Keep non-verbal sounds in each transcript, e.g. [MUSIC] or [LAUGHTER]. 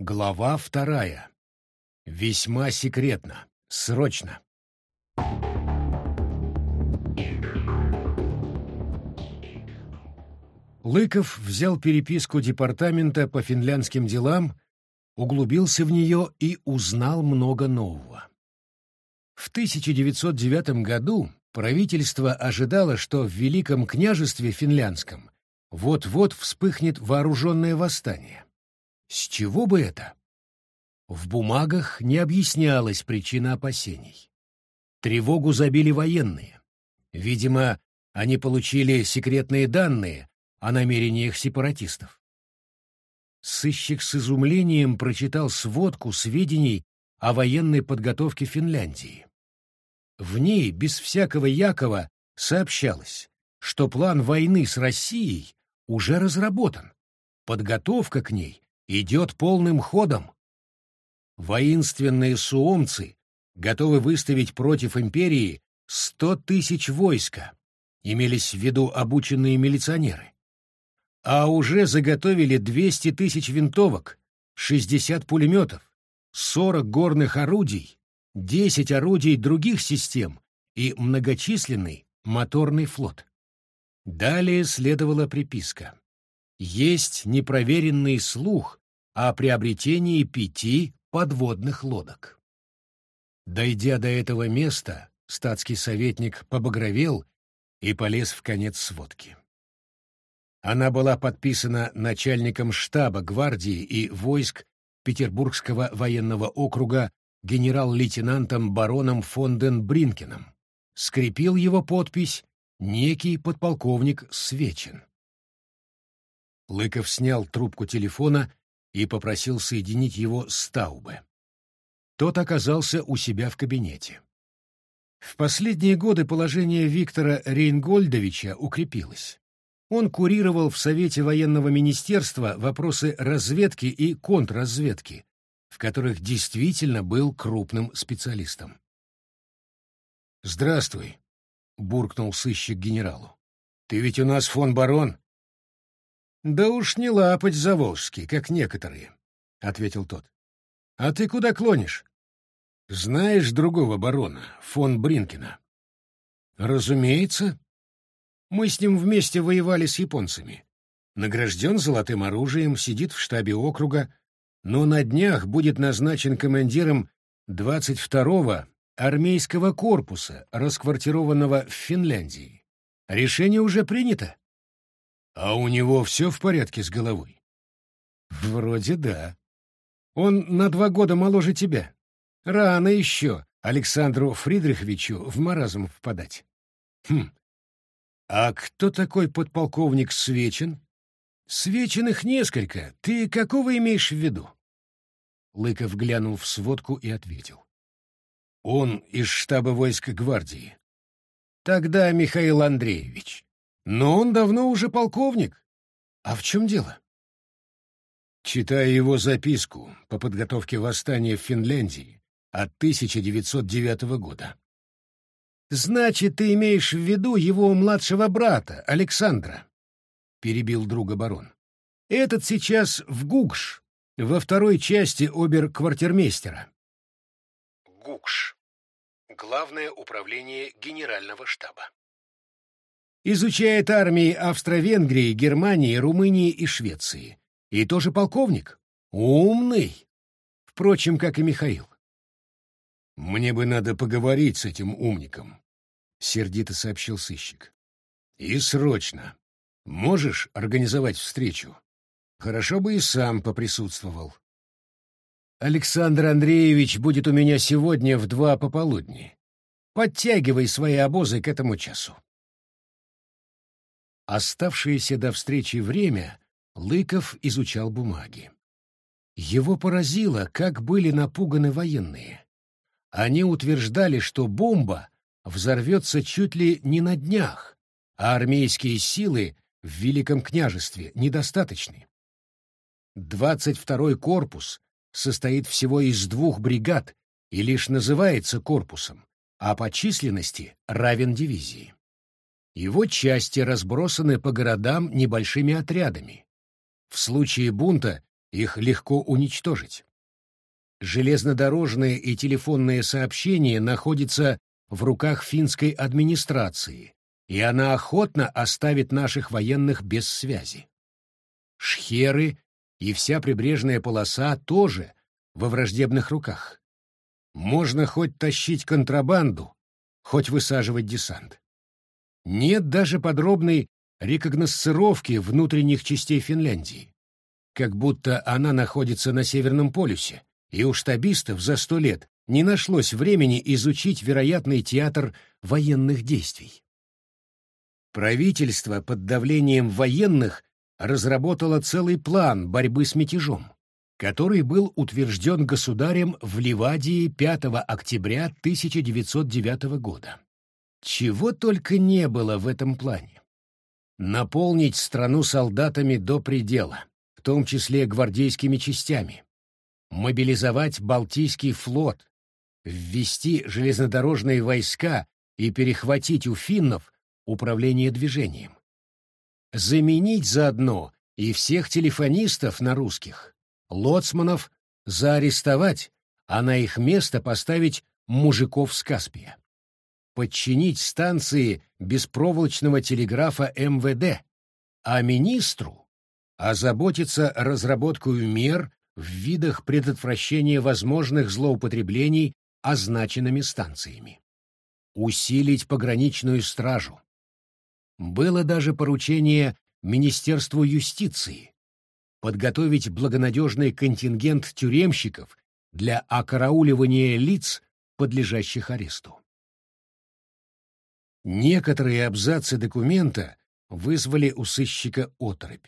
Глава вторая. Весьма секретно. Срочно. Лыков взял переписку департамента по финляндским делам, углубился в нее и узнал много нового. В 1909 году правительство ожидало, что в Великом княжестве финляндском вот-вот вспыхнет вооруженное восстание. С чего бы это? В бумагах не объяснялась причина опасений. Тревогу забили военные. Видимо, они получили секретные данные о намерениях сепаратистов. Сыщик с изумлением прочитал сводку сведений о военной подготовке Финляндии. В ней, без всякого Якова, сообщалось, что план войны с Россией уже разработан. Подготовка к ней идет полным ходом. Воинственные суомцы готовы выставить против империи сто тысяч войска, имелись в виду обученные милиционеры. А уже заготовили 200 тысяч винтовок, 60 пулеметов, 40 горных орудий, 10 орудий других систем и многочисленный моторный флот. Далее следовала приписка. Есть непроверенный слух о приобретении пяти подводных лодок. Дойдя до этого места, статский советник побагровел и полез в конец сводки. Она была подписана начальником штаба гвардии и войск Петербургского военного округа генерал-лейтенантом бароном фон ден Бринкеном. Скрепил его подпись некий подполковник Свечин. Лыков снял трубку телефона и попросил соединить его с Таубе. Тот оказался у себя в кабинете. В последние годы положение Виктора Рейнгольдовича укрепилось. Он курировал в Совете военного министерства вопросы разведки и контрразведки, в которых действительно был крупным специалистом. «Здравствуй», — буркнул сыщик генералу. «Ты ведь у нас фон барон?» «Да уж не лапать заволжский, как некоторые», — ответил тот. «А ты куда клонишь?» «Знаешь другого барона, фон Бринкина?» «Разумеется. Мы с ним вместе воевали с японцами. Награжден золотым оружием, сидит в штабе округа, но на днях будет назначен командиром 22-го армейского корпуса, расквартированного в Финляндии. Решение уже принято. А у него все в порядке с головой? Вроде да. Он на два года моложе тебя. Рано еще Александру Фридриховичу в маразм впадать. Хм. А кто такой подполковник Свечин? Свеченных несколько. Ты какого имеешь в виду? Лыков глянул в сводку и ответил. Он из штаба войск гвардии. Тогда Михаил Андреевич. Но он давно уже полковник. А в чем дело? Читая его записку по подготовке восстания в Финляндии от 1909 года. «Значит, ты имеешь в виду его младшего брата, Александра?» — перебил друга барон. «Этот сейчас в Гугш, во второй части обер-квартирмейстера». Гугш. Главное управление генерального штаба изучает армии Австро-Венгрии, Германии, Румынии и Швеции. И тоже полковник. Умный. Впрочем, как и Михаил. «Мне бы надо поговорить с этим умником», — сердито сообщил сыщик. «И срочно. Можешь организовать встречу? Хорошо бы и сам поприсутствовал». «Александр Андреевич будет у меня сегодня в два пополудни. Подтягивай свои обозы к этому часу». Оставшееся до встречи время Лыков изучал бумаги. Его поразило, как были напуганы военные. Они утверждали, что бомба взорвется чуть ли не на днях, а армейские силы в Великом княжестве недостаточны. 22-й корпус состоит всего из двух бригад и лишь называется корпусом, а по численности равен дивизии. Его части разбросаны по городам небольшими отрядами. В случае бунта их легко уничтожить. Железнодорожные и телефонные сообщения находятся в руках финской администрации, и она охотно оставит наших военных без связи. Шхеры и вся прибрежная полоса тоже во враждебных руках. Можно хоть тащить контрабанду, хоть высаживать десант. Нет даже подробной рекогносцировки внутренних частей Финляндии, как будто она находится на Северном полюсе, и у штабистов за сто лет не нашлось времени изучить вероятный театр военных действий. Правительство под давлением военных разработало целый план борьбы с мятежом, который был утвержден государем в Ливадии 5 октября 1909 года. Чего только не было в этом плане. Наполнить страну солдатами до предела, в том числе гвардейскими частями, мобилизовать Балтийский флот, ввести железнодорожные войска и перехватить у финнов управление движением. Заменить заодно и всех телефонистов на русских, лоцманов заарестовать, а на их место поставить мужиков с Каспия. Подчинить станции беспроволочного телеграфа МВД, а министру озаботиться разработкой мер в видах предотвращения возможных злоупотреблений означенными станциями. Усилить пограничную стражу. Было даже поручение Министерству юстиции подготовить благонадежный контингент тюремщиков для окарауливания лиц, подлежащих аресту. Некоторые абзацы документа вызвали у сыщика оторопь.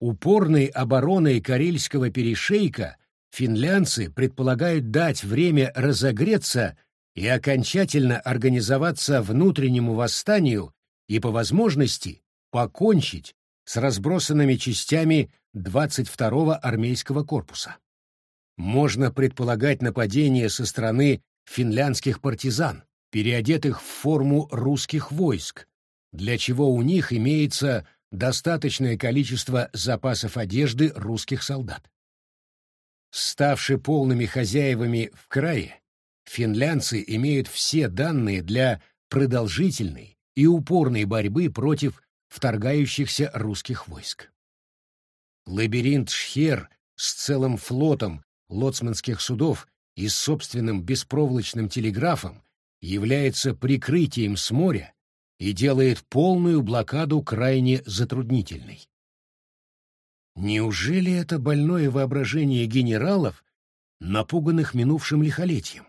Упорной обороной Карельского перешейка финлянцы предполагают дать время разогреться и окончательно организоваться внутреннему восстанию и, по возможности, покончить с разбросанными частями 22-го армейского корпуса. Можно предполагать нападение со стороны финляндских партизан, переодетых в форму русских войск, для чего у них имеется достаточное количество запасов одежды русских солдат. Ставши полными хозяевами в крае, финлянцы имеют все данные для продолжительной и упорной борьбы против вторгающихся русских войск. Лабиринт Шхер с целым флотом лоцманских судов и собственным беспроволочным телеграфом является прикрытием с моря и делает полную блокаду крайне затруднительной. Неужели это больное воображение генералов, напуганных минувшим лихолетием?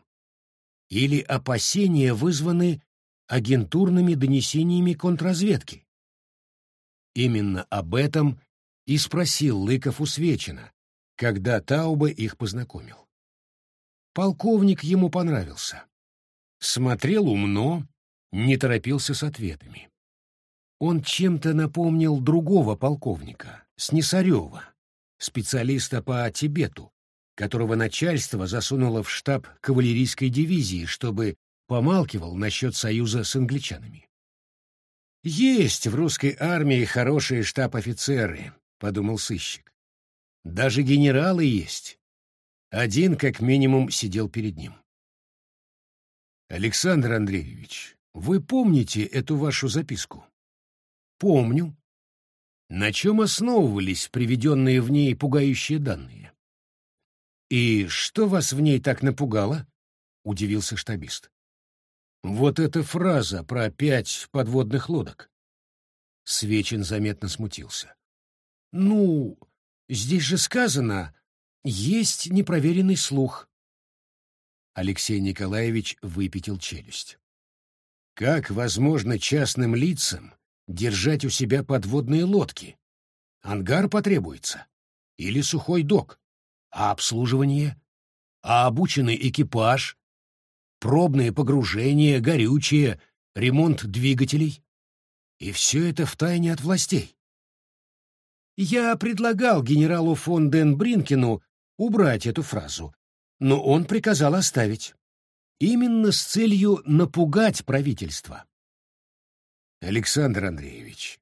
Или опасения вызваны агентурными донесениями контрразведки? Именно об этом и спросил Лыков у Свечина, когда Тауба их познакомил. Полковник ему понравился. Смотрел умно, не торопился с ответами. Он чем-то напомнил другого полковника, Снесарева, специалиста по Тибету, которого начальство засунуло в штаб кавалерийской дивизии, чтобы помалкивал насчет союза с англичанами. Есть в русской армии хорошие штаб-офицеры, подумал сыщик. Даже генералы есть. Один, как минимум, сидел перед ним. Александр Андреевич, вы помните эту вашу записку? Помню. На чем основывались приведенные в ней пугающие данные? И что вас в ней так напугало? Удивился штабист. Вот эта фраза про пять подводных лодок. Свечин заметно смутился. Ну, здесь же сказано, есть непроверенный слух. Алексей Николаевич выпятил челюсть. Как возможно частным лицам держать у себя подводные лодки? Ангар потребуется. Или сухой док. А обслуживание? А обученный экипаж? Пробные погружения, горючее, ремонт двигателей? И все это втайне от властей. Я предлагал генералу фон ден Бринкину убрать эту фразу, но он приказал оставить. Именно с целью напугать правительство. Александр Андреевич,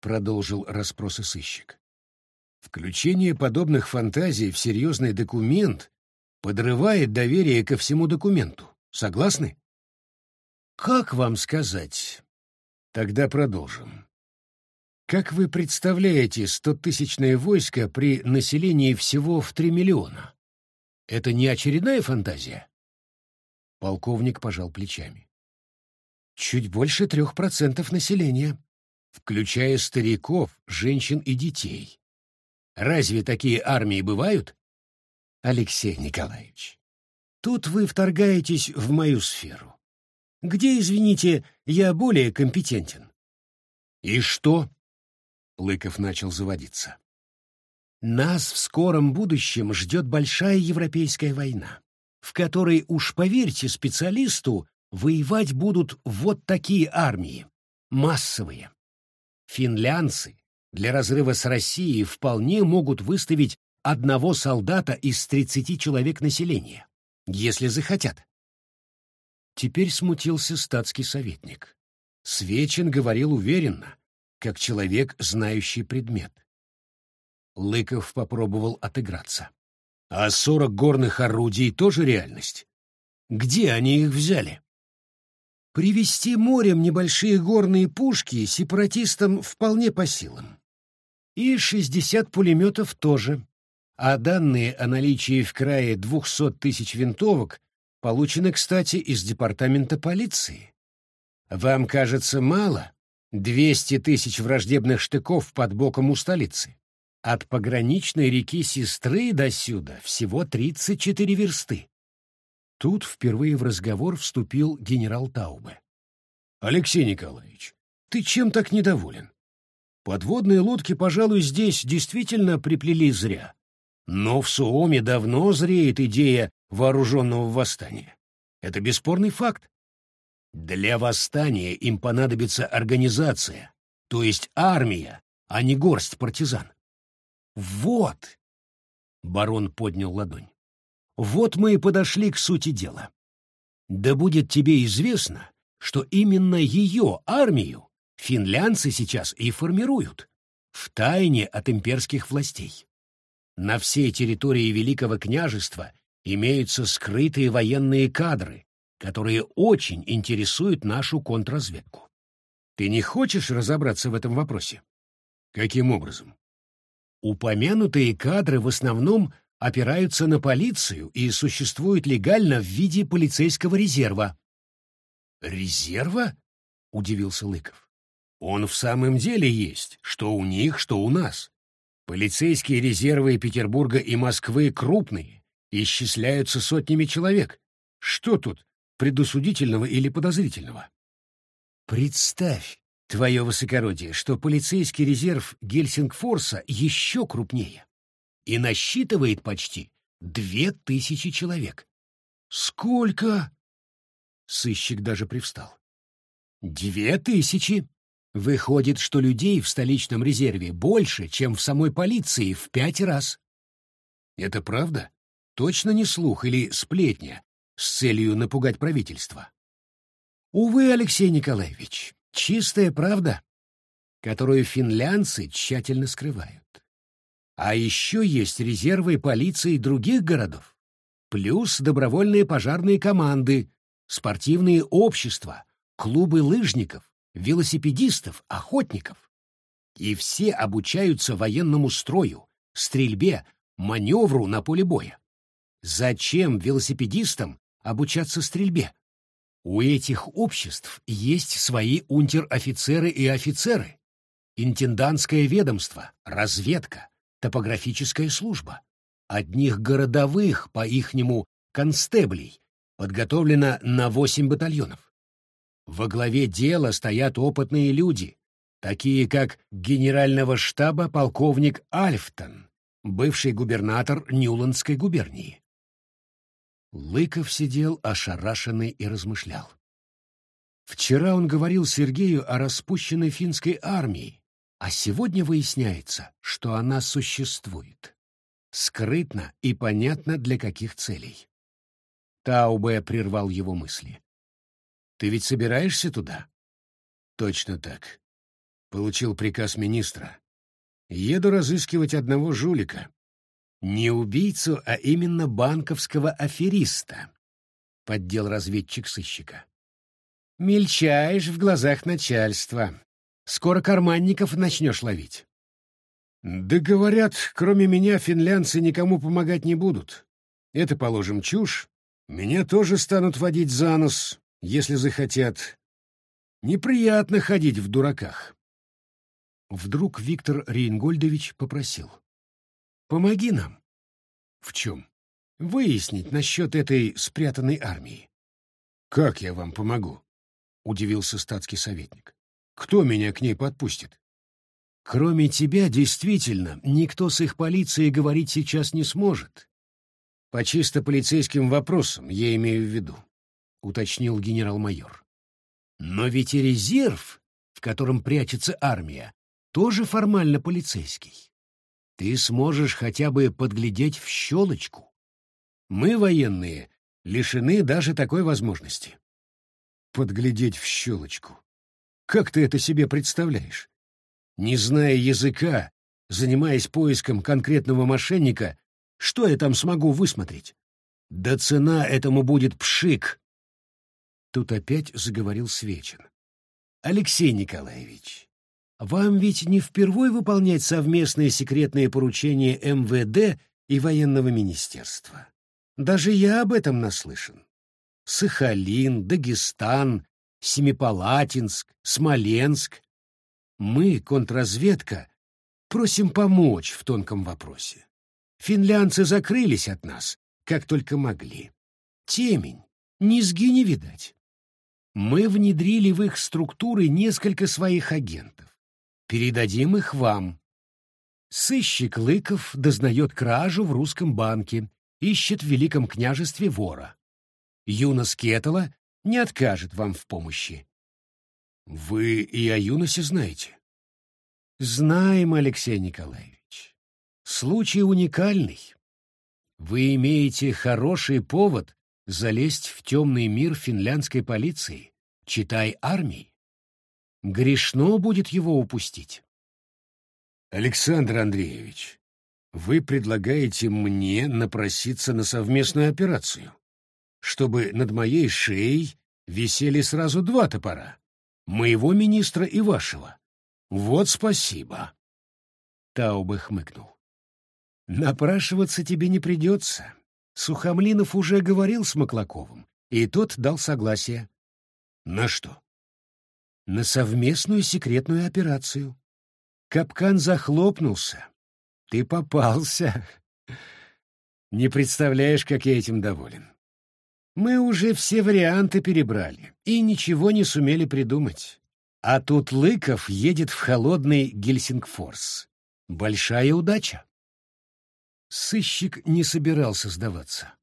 продолжил расспросы сыщик, Включение подобных фантазий в серьезный документ подрывает доверие ко всему документу. Согласны? Как вам сказать? Тогда продолжим. Как вы представляете стотысячное войско при населении всего в три миллиона? Это не очередная фантазия? Полковник пожал плечами. Чуть больше трех процентов населения, включая стариков, женщин и детей. Разве такие армии бывают? Алексей Николаевич, тут вы вторгаетесь в мою сферу. Где, извините, я более компетентен? И что? Лыков начал заводиться. Нас в скором будущем ждет большая европейская война, в которой, уж поверьте специалисту, воевать будут вот такие армии, массовые. Финлянцы для разрыва с Россией вполне могут выставить одного солдата из 30 человек населения, если захотят. Теперь смутился статский советник. Свечин говорил уверенно, как человек, знающий предмет. Лыков попробовал отыграться. А сорок горных орудий тоже реальность. Где они их взяли? Привести морем небольшие горные пушки сепаратистам вполне по силам. И шестьдесят пулеметов тоже. А данные о наличии в крае двухсот тысяч винтовок получены, кстати, из департамента полиции. Вам кажется мало? Двести тысяч враждебных штыков под боком у столицы. От пограничной реки Сестры до сюда всего тридцать четыре версты. Тут впервые в разговор вступил генерал Таубе. «Алексей Николаевич, ты чем так недоволен? Подводные лодки, пожалуй, здесь действительно приплели зря. Но в Суоме давно зреет идея вооруженного восстания. Это бесспорный факт. Для восстания им понадобится организация, то есть армия, а не горсть партизан. Вот! Барон поднял ладонь. Вот мы и подошли к сути дела. Да будет тебе известно, что именно ее армию финлянцы сейчас и формируют, в тайне от имперских властей. На всей территории Великого княжества имеются скрытые военные кадры, которые очень интересуют нашу контрразведку. Ты не хочешь разобраться в этом вопросе? Каким образом? Упомянутые кадры в основном опираются на полицию и существуют легально в виде полицейского резерва. «Резерва?» — удивился Лыков. «Он в самом деле есть, что у них, что у нас. Полицейские резервы Петербурга и Москвы крупные, исчисляются сотнями человек. Что тут предусудительного или подозрительного?» «Представь, твое высокородие, что полицейский резерв Гельсингфорса еще крупнее и насчитывает почти две тысячи человек. Сколько? Сыщик даже привстал. Две тысячи. Выходит, что людей в столичном резерве больше, чем в самой полиции в пять раз. Это правда? Точно не слух или сплетня с целью напугать правительство? Увы, Алексей Николаевич, чистая правда, которую финлянцы тщательно скрывают. А еще есть резервы полиции других городов, плюс добровольные пожарные команды, спортивные общества, клубы лыжников, велосипедистов, охотников. И все обучаются военному строю, стрельбе, маневру на поле боя. Зачем велосипедистам обучаться стрельбе? У этих обществ есть свои унтер-офицеры и офицеры, интендантское ведомство, разведка, топографическая служба. Одних городовых, по-ихнему, констеблей, подготовлено на восемь батальонов. Во главе дела стоят опытные люди, такие как генерального штаба полковник Альфтон, бывший губернатор Ньюландской губернии. Лыков сидел ошарашенный и размышлял. Вчера он говорил Сергею о распущенной финской армии, а сегодня выясняется, что она существует. Скрытно и понятно для каких целей. Таубе прервал его мысли. «Ты ведь собираешься туда?» «Точно так. Получил приказ министра. Еду разыскивать одного жулика. Не убийцу, а именно банковского афериста, — поддел разведчик сыщика. Мельчаешь в глазах начальства. Скоро карманников начнешь ловить. Да говорят, кроме меня финлянцы никому помогать не будут. Это, положим, чушь. Меня тоже станут водить за нос, если захотят. Неприятно ходить в дураках. Вдруг Виктор Рейнгольдович попросил. «Помоги нам». «В чем?» «Выяснить насчет этой спрятанной армии». «Как я вам помогу?» — удивился статский советник. «Кто меня к ней подпустит?» «Кроме тебя, действительно, никто с их полицией говорить сейчас не сможет. По чисто полицейским вопросам я имею в виду», — уточнил генерал-майор. «Но ведь и резерв, в котором прячется армия, тоже формально полицейский. Ты сможешь хотя бы подглядеть в щелочку. Мы, военные, лишены даже такой возможности. Подглядеть в щелочку. Как ты это себе представляешь? Не зная языка, занимаясь поиском конкретного мошенника, что я там смогу высмотреть? Да цена этому будет пшик. Тут опять заговорил Свечин. Алексей Николаевич, вам ведь не впервой выполнять совместные секретные поручения МВД и военного министерства. Даже я об этом наслышан. Сахалин, Дагестан, Семипалатинск, Смоленск. Мы, контрразведка, просим помочь в тонком вопросе. Финлянцы закрылись от нас, как только могли. Темень, низги не видать. Мы внедрили в их структуры несколько своих агентов. Передадим их вам. Сыщик Лыков дознает кражу в русском банке, ищет в Великом княжестве вора. Юна Скетала не откажет вам в помощи. Вы и о Юносе знаете? Знаем, Алексей Николаевич. Случай уникальный. Вы имеете хороший повод залезть в темный мир финляндской полиции, читай армии. Грешно будет его упустить. Александр Андреевич, вы предлагаете мне напроситься на совместную операцию, чтобы над моей шеей висели сразу два топора, моего министра и вашего. Вот спасибо. Таубе хмыкнул. Напрашиваться тебе не придется. Сухомлинов уже говорил с Маклаковым, и тот дал согласие. На что? На совместную секретную операцию. Капкан захлопнулся. Ты попался. [LAUGHS] Не представляешь, как я этим доволен. Мы уже все варианты перебрали и ничего не сумели придумать. А тут Лыков едет в холодный Гельсингфорс. Большая удача. Сыщик не собирался сдаваться.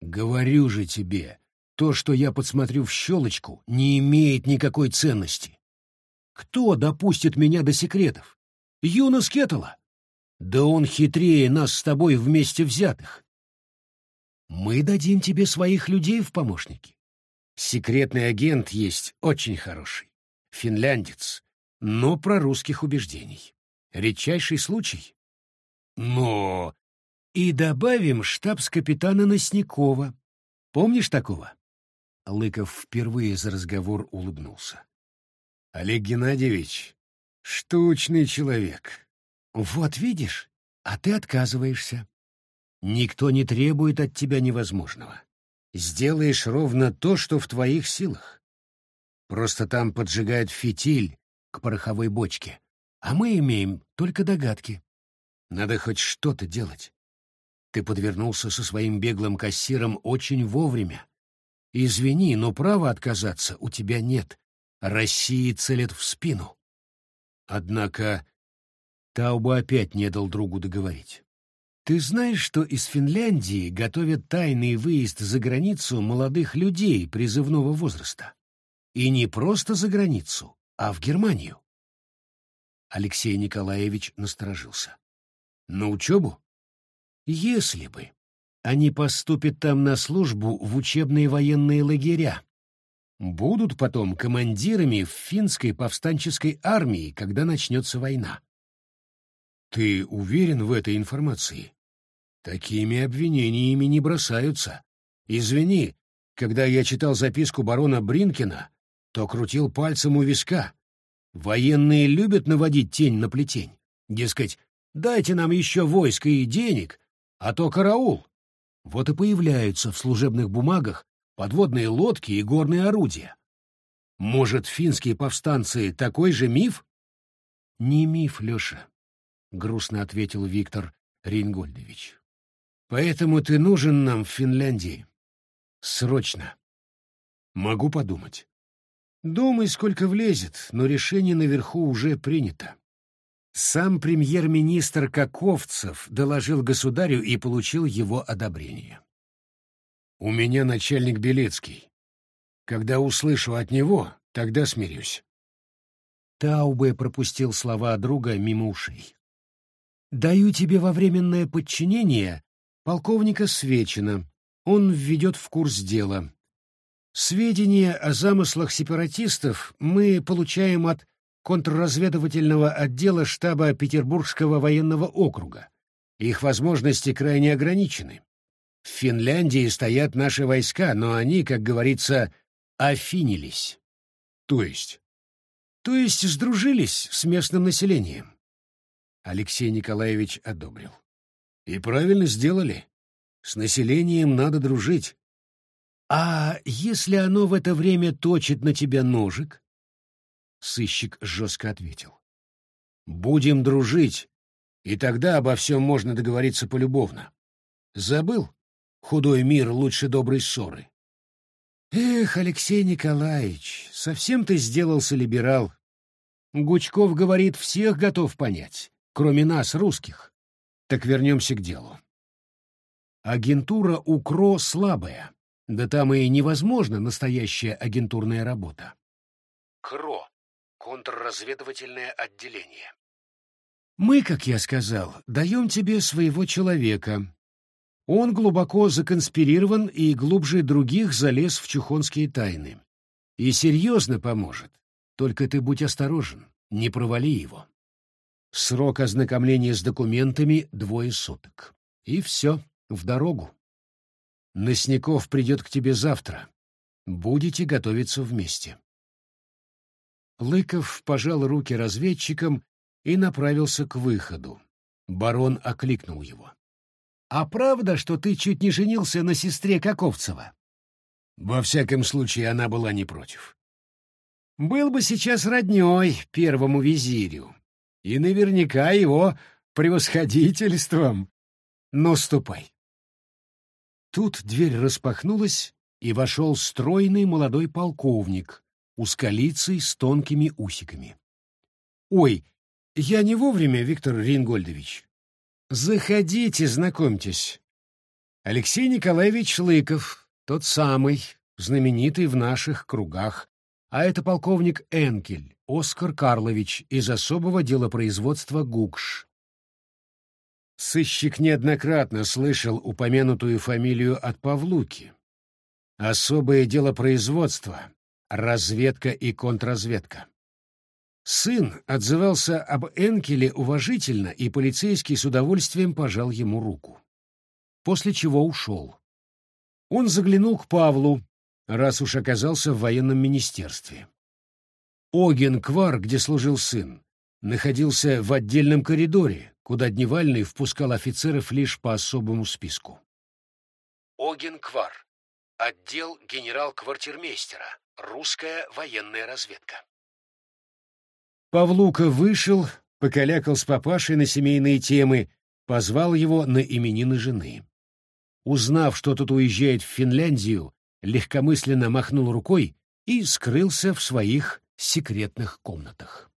Говорю же тебе, то, что я подсмотрю в щелочку, не имеет никакой ценности. Кто допустит меня до секретов? Юнос Кеттела? Да он хитрее нас с тобой вместе взятых. Мы дадим тебе своих людей в помощники. Секретный агент есть очень хороший. Финляндец, но про русских убеждений. Редчайший случай. Но... И добавим штабс-капитана Носникова. Помнишь такого? Лыков впервые за разговор улыбнулся. «Олег Геннадьевич, штучный человек». «Вот видишь, а ты отказываешься. Никто не требует от тебя невозможного. Сделаешь ровно то, что в твоих силах. Просто там поджигают фитиль к пороховой бочке, а мы имеем только догадки. Надо хоть что-то делать. Ты подвернулся со своим беглым кассиром очень вовремя. Извини, но права отказаться у тебя нет. России целят в спину. Однако Тауба опять не дал другу договорить. Ты знаешь, что из Финляндии готовят тайный выезд за границу молодых людей призывного возраста? И не просто за границу, а в Германию. Алексей Николаевич насторожился. На учебу? Если бы они поступят там на службу в учебные военные лагеря. Будут потом командирами в финской повстанческой армии, когда начнется война. Ты уверен в этой информации? Такими обвинениями не бросаются. Извини, когда я читал записку барона Бринкина, то крутил пальцем у виска. Военные любят наводить тень на плетень. Дескать, дайте нам еще войск и денег, а то караул. Вот и появляются в служебных бумагах подводные лодки и горные орудия. Может, финские повстанцы — такой же миф? — Не миф, Леша, — грустно ответил Виктор Рингольдович. — Поэтому ты нужен нам в Финляндии. Срочно. Могу подумать. Думай, сколько влезет, но решение наверху уже принято. Сам премьер-министр Каковцев доложил государю и получил его одобрение. У меня начальник Белецкий. Когда услышу от него, тогда смирюсь. Таубе пропустил слова друга мимо ушей. «Даю тебе во временное подчинение полковника Свечина. Он введет в курс дела. Сведения о замыслах сепаратистов мы получаем от контрразведывательного отдела штаба Петербургского военного округа. Их возможности крайне ограничены. В Финляндии стоят наши войска, но они, как говорится, офинились. То есть? То есть сдружились с местным населением. Алексей Николаевич одобрил. И правильно сделали. С населением надо дружить. А если оно в это время точит на тебя ножик? Сыщик жестко ответил. Будем дружить, и тогда обо всем можно договориться полюбовно. Забыл? Худой мир лучше доброй ссоры. Эх, Алексей Николаевич, совсем ты сделался либерал. Гучков говорит, всех готов понять, кроме нас, русских. Так вернемся к делу. Агентура УКРО слабая, да там и невозможна настоящая агентурная работа. КРО — контрразведывательное отделение. Мы, как я сказал, даем тебе своего человека. Он глубоко законспирирован и глубже других залез в чухонские тайны. И серьезно поможет. Только ты будь осторожен, не провали его. Срок ознакомления с документами — двое суток. И все в дорогу. Носняков придет к тебе завтра. Будете готовиться вместе. Лыков пожал руки разведчикам и направился к выходу. Барон окликнул его. «А правда, что ты чуть не женился на сестре Каковцева?» Во всяком случае, она была не против. «Был бы сейчас роднёй первому визирю, и наверняка его превосходительством. Но ступай, Тут дверь распахнулась, и вошел стройный молодой полковник, узколицый с тонкими усиками. «Ой, я не вовремя, Виктор Рингольдович. Заходите, знакомьтесь. Алексей Николаевич Лыков, тот самый, знаменитый в наших кругах, а это полковник Энкель, Оскар Карлович из особого делопроизводства ГУКШ. Сыщик неоднократно слышал упомянутую фамилию от Павлуки. Особое дело производства, разведка и контрразведка. Сын отзывался об Энкеле уважительно, и полицейский с удовольствием пожал ему руку. После чего ушел. Он заглянул к Павлу, раз уж оказался в военном министерстве. Оген Квар, где служил сын, находился в отдельном коридоре, куда Дневальный впускал офицеров лишь по особому списку. Оген Квар. Отдел генерал-квартирмейстера. Русская военная разведка. Павлука вышел, покалякал с папашей на семейные темы, позвал его на именины жены. Узнав, что тот уезжает в Финляндию, легкомысленно махнул рукой и скрылся в своих секретных комнатах.